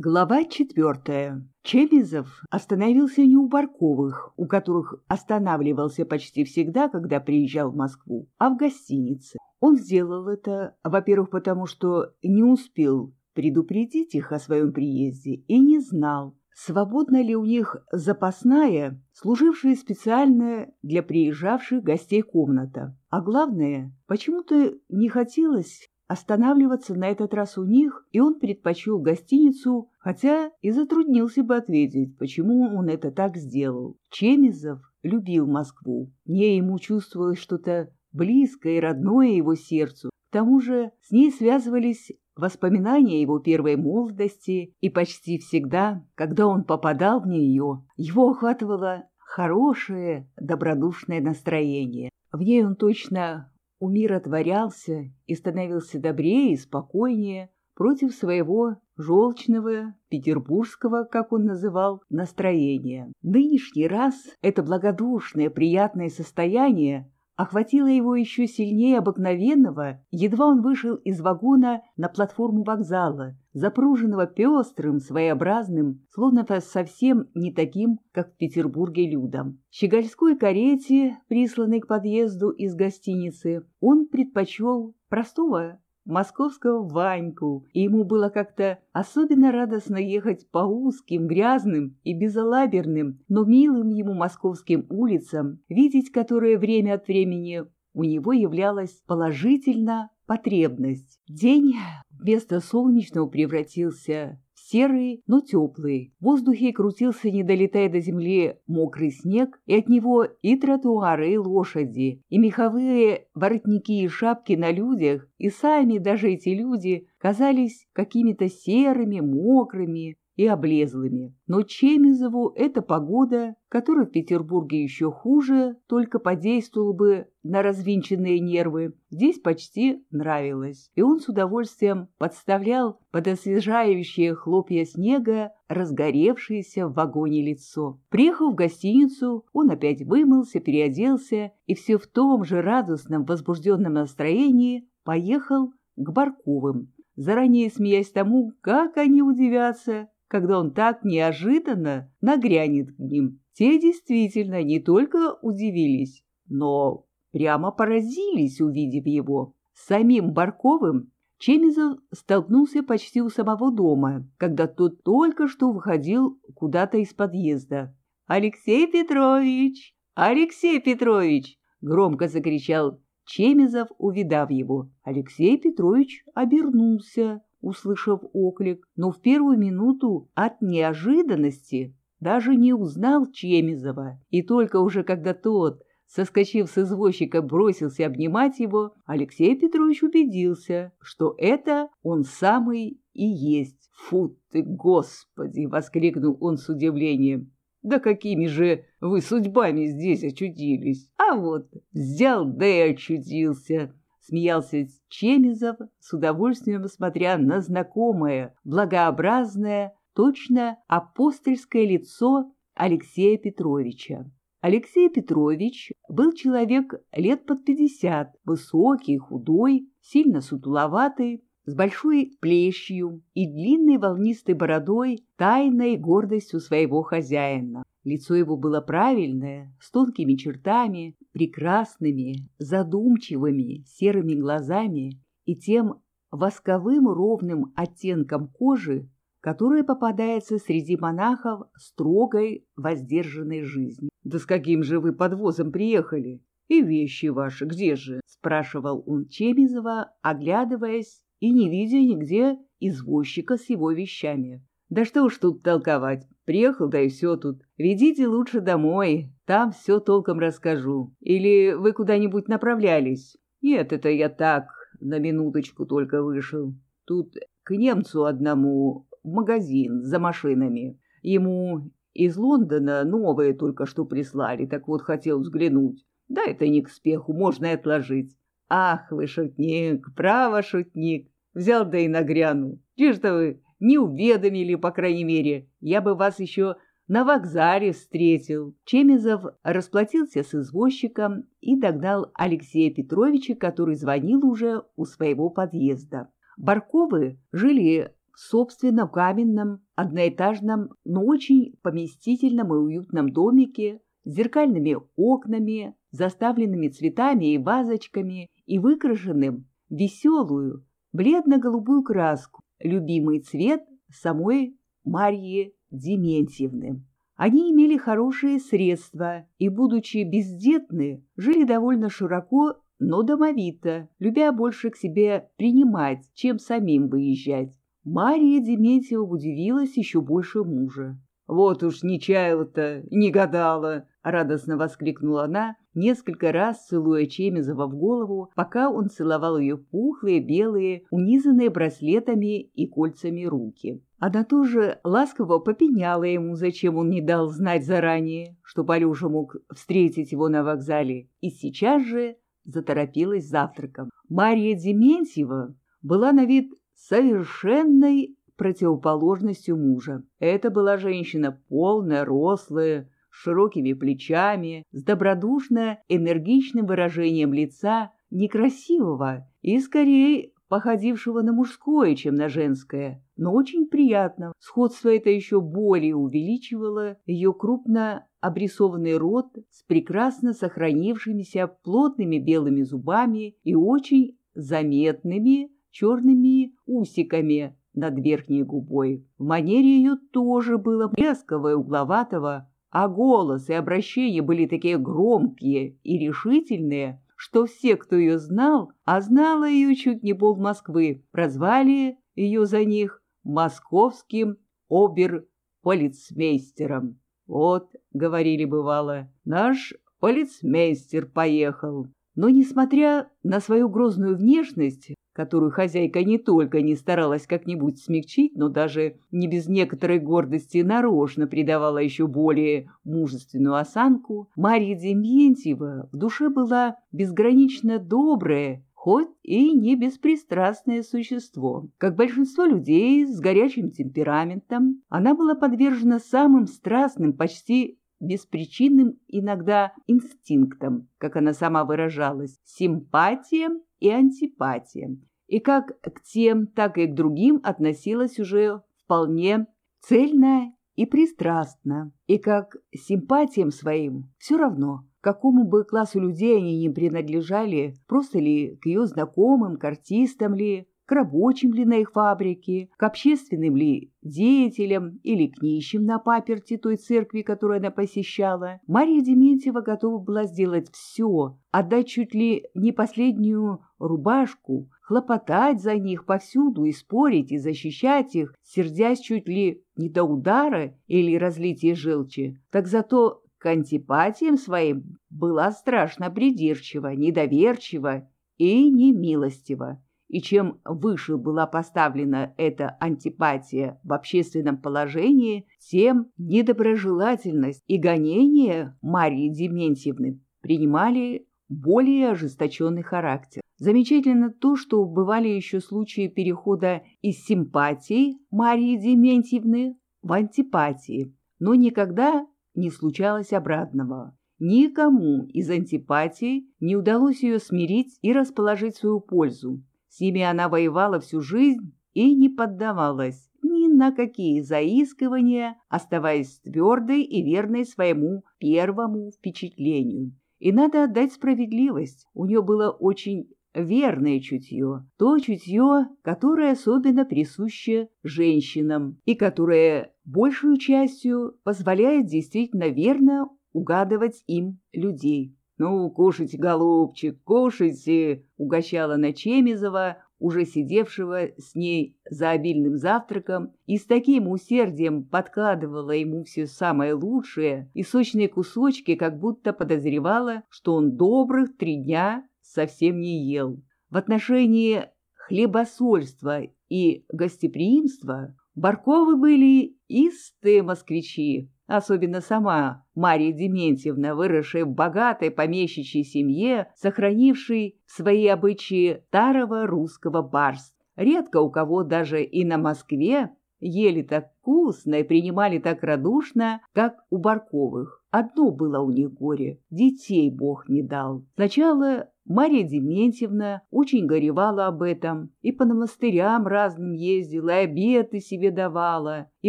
Глава четвертая. Чемизов остановился не у Барковых, у которых останавливался почти всегда, когда приезжал в Москву, а в гостинице. Он сделал это, во-первых, потому что не успел предупредить их о своем приезде и не знал, свободна ли у них запасная, служившая специально для приезжавших гостей комната. А главное, почему-то не хотелось останавливаться на этот раз у них, и он предпочел гостиницу, хотя и затруднился бы ответить, почему он это так сделал. Чемизов любил Москву. Мне ему чувствовалось что-то близкое и родное его сердцу. К тому же с ней связывались воспоминания его первой молодости, и почти всегда, когда он попадал в нее, его охватывало хорошее, добродушное настроение. В ней он точно умиротворялся и становился добрее и спокойнее против своего желчного, петербургского, как он называл, настроения. Нынешний раз это благодушное, приятное состояние охватило его еще сильнее обыкновенного, едва он вышел из вагона на платформу вокзала, запруженного пестрым, своеобразным, словно совсем не таким, как в Петербурге людом. Щегольской карете, присланной к подъезду из гостиницы, он предпочел простого московского Ваньку, и ему было как-то особенно радостно ехать по узким, грязным и безалаберным, но милым ему московским улицам, видеть которые время от времени у него являлась положительно потребность. День вместо солнечного превратился серый, но теплый. В воздухе крутился, не долетая до земли, мокрый снег, и от него и тротуары, и лошади, и меховые воротники и шапки на людях, и сами даже эти люди казались какими-то серыми, мокрыми, и облезлыми. Но Чемизову эта погода, которая в Петербурге еще хуже, только подействовала бы на развинченные нервы, здесь почти нравилась. И он с удовольствием подставлял под освежающие хлопья снега разгоревшееся в вагоне лицо. Приехав в гостиницу, он опять вымылся, переоделся и все в том же радостном, возбужденном настроении поехал к Барковым, заранее смеясь тому, как они удивятся, когда он так неожиданно нагрянет к ним. Те действительно не только удивились, но прямо поразились, увидев его. С самим Барковым Чемизов столкнулся почти у самого дома, когда тот только что выходил куда-то из подъезда. «Алексей Петрович! Алексей Петрович!» — громко закричал Чемизов, увидав его. Алексей Петрович обернулся услышав оклик, но в первую минуту от неожиданности даже не узнал Чемизова, и только уже когда тот, соскочив с извозчика, бросился обнимать его, Алексей Петрович убедился, что это он самый и есть. «Фу ты, Господи!» — воскликнул он с удивлением. «Да какими же вы судьбами здесь очутились? А вот взял да и очутился!» Смеялся Чемизов, с удовольствием смотря на знакомое, благообразное, точно апостольское лицо Алексея Петровича. Алексей Петрович был человек лет под пятьдесят, высокий, худой, сильно сутуловатый, с большой плещью и длинной волнистой бородой, тайной гордостью своего хозяина. Лицо его было правильное, с тонкими чертами, прекрасными, задумчивыми, серыми глазами и тем восковым ровным оттенком кожи, которая попадается среди монахов строгой, воздержанной жизни. «Да с каким же вы подвозом приехали? И вещи ваши где же?» — спрашивал он Чемизова, оглядываясь и не видя нигде извозчика с его вещами. «Да что уж тут толковать, приехал, да и все тут. Ведите лучше домой, там все толком расскажу. Или вы куда-нибудь направлялись?» «Нет, это я так, на минуточку только вышел. Тут к немцу одному в магазин за машинами. Ему из Лондона новые только что прислали, так вот хотел взглянуть. Да это не к спеху, можно и отложить. Ах вы шутник, право шутник. Взял да и нагрянул. Че что вы не уведомили, по крайней мере. Я бы вас еще на вокзале встретил. Чемизов расплатился с извозчиком и догнал Алексея Петровича, который звонил уже у своего подъезда. Барковы жили в собственном каменном, одноэтажном, но очень поместительном и уютном домике с зеркальными окнами, заставленными цветами и вазочками и выкрашенным веселую, бледно-голубую краску, любимый цвет самой Марьи Дементьевны. Они имели хорошие средства и, будучи бездетны, жили довольно широко, но домовито, любя больше к себе принимать, чем самим выезжать. Мария Дементьева удивилась еще больше мужа. «Вот уж не чаяла-то, не гадала!» — радостно воскликнула она, несколько раз целуя Чемизова в голову, пока он целовал ее пухлые, белые, унизанные браслетами и кольцами руки. Она тоже ласково попеняла ему, зачем он не дал знать заранее, что Алеша мог встретить его на вокзале, и сейчас же заторопилась завтраком. Марья Дементьева была на вид совершенной противоположностью мужа. Это была женщина полная, рослая, широкими плечами, с добродушно энергичным выражением лица, некрасивого и, скорее, походившего на мужское, чем на женское, но очень приятно. Сходство это еще более увеличивало ее крупно обрисованный рот с прекрасно сохранившимися плотными белыми зубами и очень заметными черными усиками над верхней губой. В манере ее тоже было резкого и угловатого, а голос и обращения были такие громкие и решительные, что все, кто ее знал, а знала ее чуть не пол Москвы, прозвали ее за них московским обер-полицмейстером. «Вот», — говорили бывало, — «наш полицмейстер поехал». Но, несмотря на свою грозную внешность, которую хозяйка не только не старалась как-нибудь смягчить, но даже не без некоторой гордости нарочно придавала еще более мужественную осанку, Марья Демьентьева в душе была безгранично добрая, хоть и не беспристрастное существо. Как большинство людей с горячим темпераментом, она была подвержена самым страстным, почти беспричинным иногда инстинктам, как она сама выражалась, симпатиям и антипатиям, и как к тем, так и к другим относилась уже вполне цельно и пристрастно, и как симпатиям своим все равно, какому бы классу людей они ни принадлежали, просто ли к ее знакомым, к артистам ли, к рабочим ли на их фабрике, к общественным ли деятелям или к нищим на паперти той церкви, которую она посещала, Марья Дементьева готова была сделать все, отдать чуть ли не последнюю рубашку, хлопотать за них повсюду и спорить и защищать их, сердясь чуть ли не до удара или разлития желчи, так зато к антипатиям своим была страшно придирчива, недоверчива и немилостива. И чем выше была поставлена эта антипатия в общественном положении, тем недоброжелательность и гонение Марии Дементьевны принимали более ожесточенный характер. Замечательно то, что бывали еще случаи перехода из симпатии Марии Дементьевны в антипатии, но никогда не случалось обратного. Никому из антипатий не удалось ее смирить и расположить свою пользу. С ними она воевала всю жизнь и не поддавалась ни на какие заискивания, оставаясь твердой и верной своему первому впечатлению. И надо отдать справедливость, у нее было очень верное чутье, то чутье, которое особенно присуще женщинам и которое большую частью позволяет действительно верно угадывать им людей. «Ну, кушайте, голубчик, кушайте!» — угощала она Чемизова, уже сидевшего с ней за обильным завтраком, и с таким усердием подкладывала ему все самое лучшее и сочные кусочки, как будто подозревала, что он добрых три дня совсем не ел. В отношении хлебосольства и гостеприимства Барковы были истые москвичи, особенно сама Мария Дементьевна, выросшая в богатой помещичьей семье, сохранившей свои обычаи старого русского барства. Редко у кого даже и на Москве ели так вкусно и принимали так радушно, как у Барковых. Одно было у них горе — детей Бог не дал. Сначала Марья Дементьевна очень горевала об этом, и по монастырям разным ездила, и обеты себе давала, и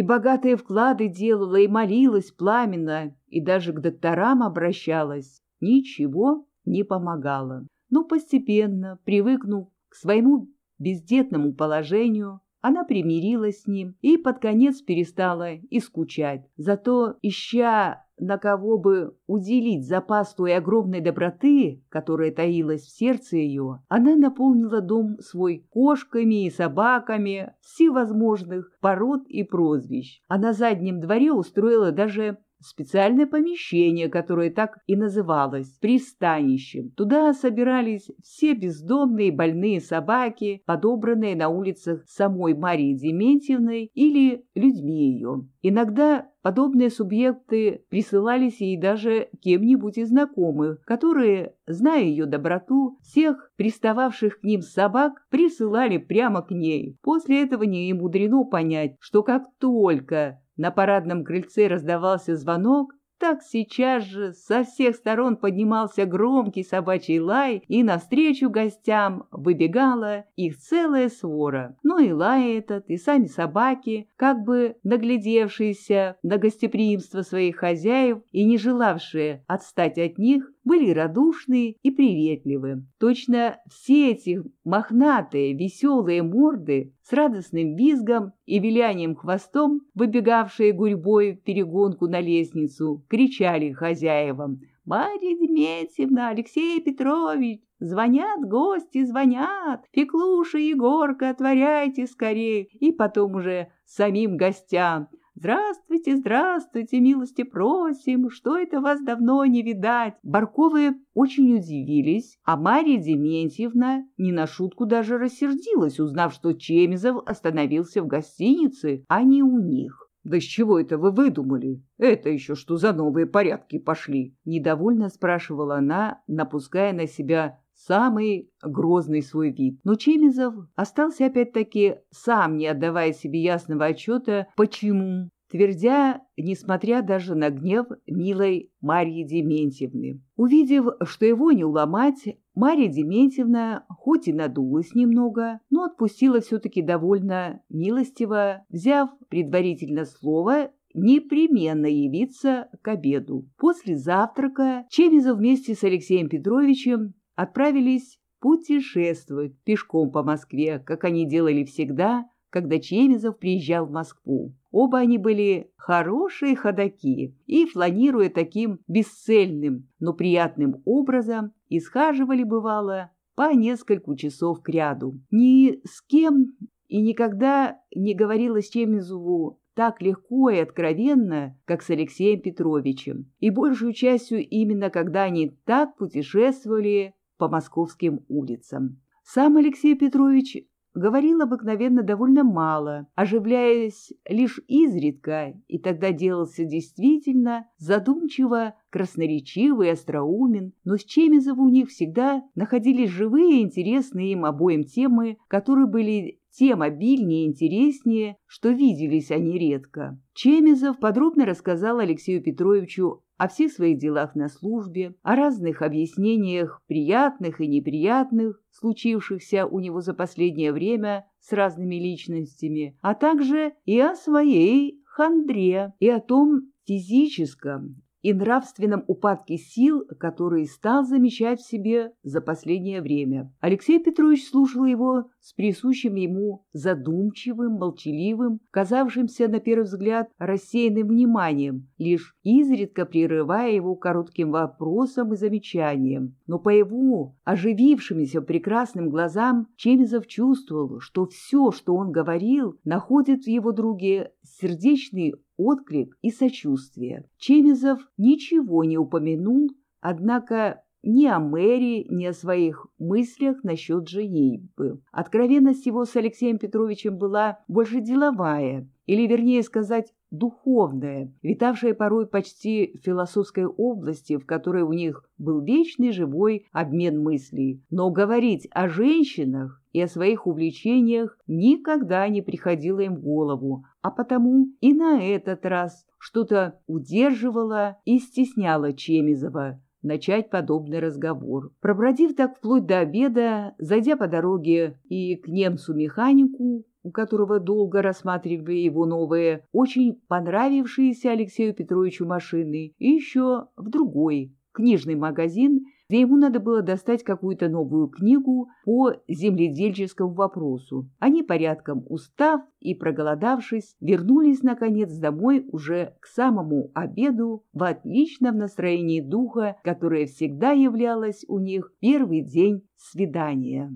богатые вклады делала, и молилась пламенно, и даже к докторам обращалась. Ничего не помогало. Но постепенно, привыкнув к своему бездетному положению, она примирилась с ним и под конец перестала и скучать. Зато, ища на кого бы уделить запас той огромной доброты, которая таилась в сердце ее, она наполнила дом свой кошками и собаками всевозможных пород и прозвищ, а на заднем дворе устроила даже специальное помещение, которое так и называлось пристанищем. Туда собирались все бездомные больные собаки, подобранные на улицах самой Марии Дементьевной или людьми ее. Иногда подобные субъекты присылались ей даже кем-нибудь из знакомых, которые, зная ее доброту, всех пристававших к ним собак присылали прямо к ней. После этого не мудрено понять, что как только на парадном крыльце раздавался звонок, так сейчас же со всех сторон поднимался громкий собачий лай, и навстречу гостям выбегала их целая свора. Ну и лай этот, и сами собаки, как бы наглядевшиеся на гостеприимство своих хозяев и не желавшие отстать от них, были радушные и приветливы. Точно все эти мохнатые, веселые морды с радостным визгом и вилянием хвостом, выбегавшие гурьбой в перегонку на лестницу, кричали хозяевам «Марья Дмитриевна, Алексей Петрович, звонят гости, звонят, Феклуша Егорка, отворяйте скорее!» И потом уже самим гостям «Здравствуйте, здравствуйте, милости просим, что это вас давно не видать?» Барковы очень удивились, а Марья Дементьевна не на шутку даже рассердилась, узнав, что Чемизов остановился в гостинице, а не у них. «Да с чего это вы выдумали? Это еще что за новые порядки пошли?» Недовольно спрашивала она, напуская на себя самый грозный свой вид. Но Чемизов остался опять-таки сам, не отдавая себе ясного отчета, почему, твердя, несмотря даже на гнев милой Марьи Дементьевны. Увидев, что его не уломать, Марья Дементьевна хоть и надулась немного, но отпустила все-таки довольно милостиво, взяв предварительно слово непременно явиться к обеду. После завтрака Чемизов вместе с Алексеем Петровичем отправились путешествовать пешком по Москве, как они делали всегда, когда Чемизов приезжал в Москву. Оба они были хорошие ходаки и, фланируя таким бесцельным, но приятным образом, исхаживали, бывало, по нескольку часов кряду. Ни с кем и никогда не говорилось Чемизову так легко и откровенно, как с Алексеем Петровичем. И большую частью именно когда они так путешествовали по московским улицам. Сам Алексей Петрович говорил обыкновенно довольно мало, оживляясь лишь изредка, и тогда делался действительно задумчиво, красноречивый, остроумен, но с Чемизов у них всегда находились живые, интересные им обоим темы, которые были тем обильнее и интереснее, что виделись они редко. Чемизов подробно рассказал Алексею Петровичу о всех своих делах на службе, о разных объяснениях, приятных и неприятных, случившихся у него за последнее время с разными личностями, а также и о своей хандре, и о том физическом и нравственном упадке сил, который стал замечать в себе за последнее время. Алексей Петрович слушал его с присущим ему задумчивым, молчаливым, казавшимся на первый взгляд рассеянным вниманием, лишь изредка прерывая его коротким вопросом и замечанием. Но по его оживившимся прекрасным глазам Чемизов чувствовал, что все, что он говорил, находит в его друге сердечный отклик и сочувствие. Чемизов ничего не упомянул, однако ни о Мэри, ни о своих мыслях насчет женитьбы. Откровенность его с Алексеем Петровичем была больше деловая, или, вернее сказать, духовная, витавшая порой почти в философской области, в которой у них был вечный живой обмен мыслей. Но говорить о женщинах и о своих увлечениях никогда не приходило им в голову, а потому и на этот раз что-то удерживало и стесняло Чемизова, начать подобный разговор. Пробродив так вплоть до обеда, зайдя по дороге и к немцу-механику, у которого долго рассматривали его новые, очень понравившиеся Алексею Петровичу машины, и еще в другой книжный магазин, где ему надо было достать какую-то новую книгу по земледельческому вопросу. Они, порядком устав и проголодавшись, вернулись, наконец, домой уже к самому обеду в отличном настроении духа, которое всегда являлось у них первый день свидания.